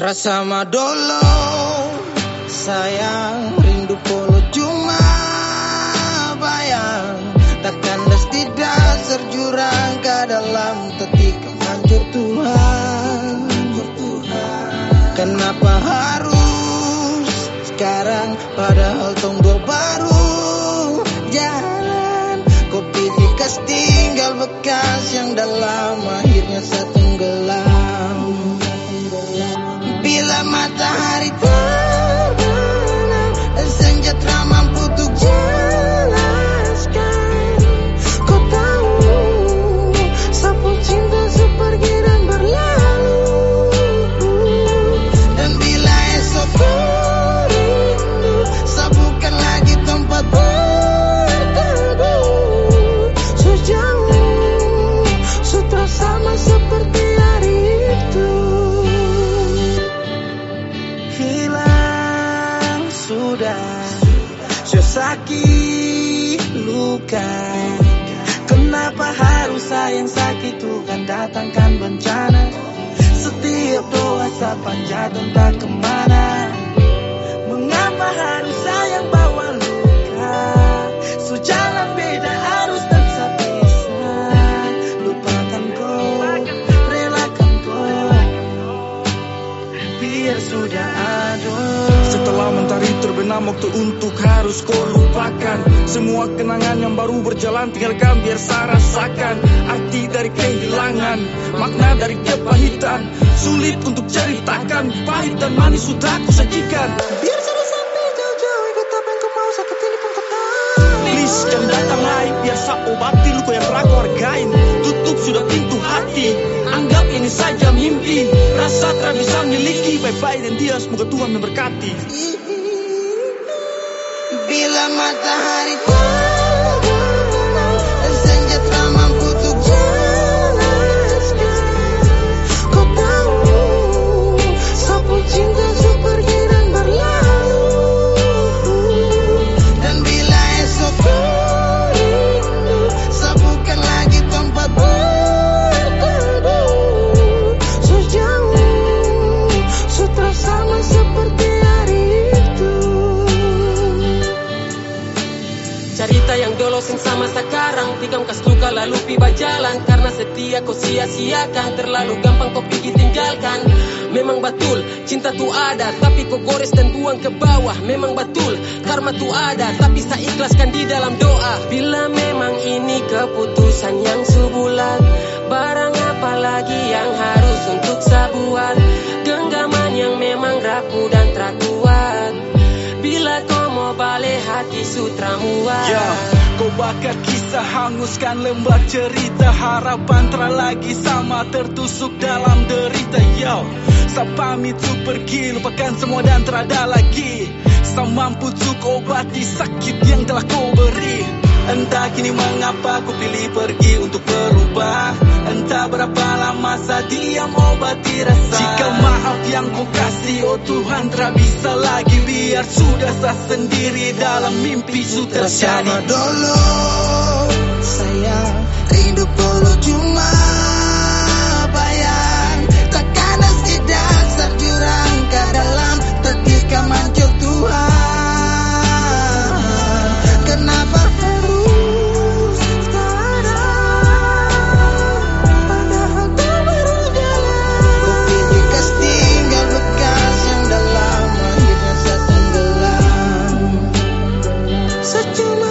Sutra sama dolo Sayang rindu polo cuma bayang. Takkan les tidak serjurang ke dalam tetika hancur Tuhan. Kenapa harus sekarang padahal tunggu baru? Jalan Kau pilih tinggal bekas yang dalam akhirnya satu sakit luka. Kenapa harus sayang sakit? Tuhan datangkan bencana. Setiap doa sapan jatuh tak ke mana. Mengapa harus terbenam waktu untuk harus kau lupakan. Semua kenangan yang baru berjalan tinggalkan biar saya rasakan. Arti dari kehilangan, makna dari kepahitan. Sulit untuk ceritakan, pahit dan manis sudah aku sajikan. Biar sudah sampai jauh-jauh ikut apa yang kau mau sakit ini pun kau Please jangan datang lagi biar saya obati luka yang pernah kau hargain. Tutup sudah pintu hati, anggap ini saja mimpi. Rasa tak bisa miliki, bye-bye dan dia semoga Tuhan memberkati Bila matahari. terbenam Karena setia kau sia-siakan Terlalu gampang kau pergi tinggalkan. Memang betul cinta tu ada Tapi kau gores dan buang ke bawah. Memang betul karma tu ada Tapi saya ikhlaskan di dalam doa. Bila memang ini keputusan yang sebulan Barang apa lagi yang harus untuk sabuat Genggaman yang memang rapuh dan terakuat Bila kau mau balik hati sutra muat Bakar kisah hanguskan lembah cerita. Harapan tak lagi sama tertusuk dalam derita. Yo, saya pamit tu pergi lupakan semua dan terada lagi. Saya mampu tu obati sakit yang telah kau beri Entah kini mengapa ku pilih pergi untuk berubah. Entah berapa lama saya diam obati rasa. Jika maaf yang kau kasih oh Tuhan tak bisa lagi. Biar sudah saya sendiri dalam mimpi sudah terjadi. Bersama dulu sayang rindu polo cuma such a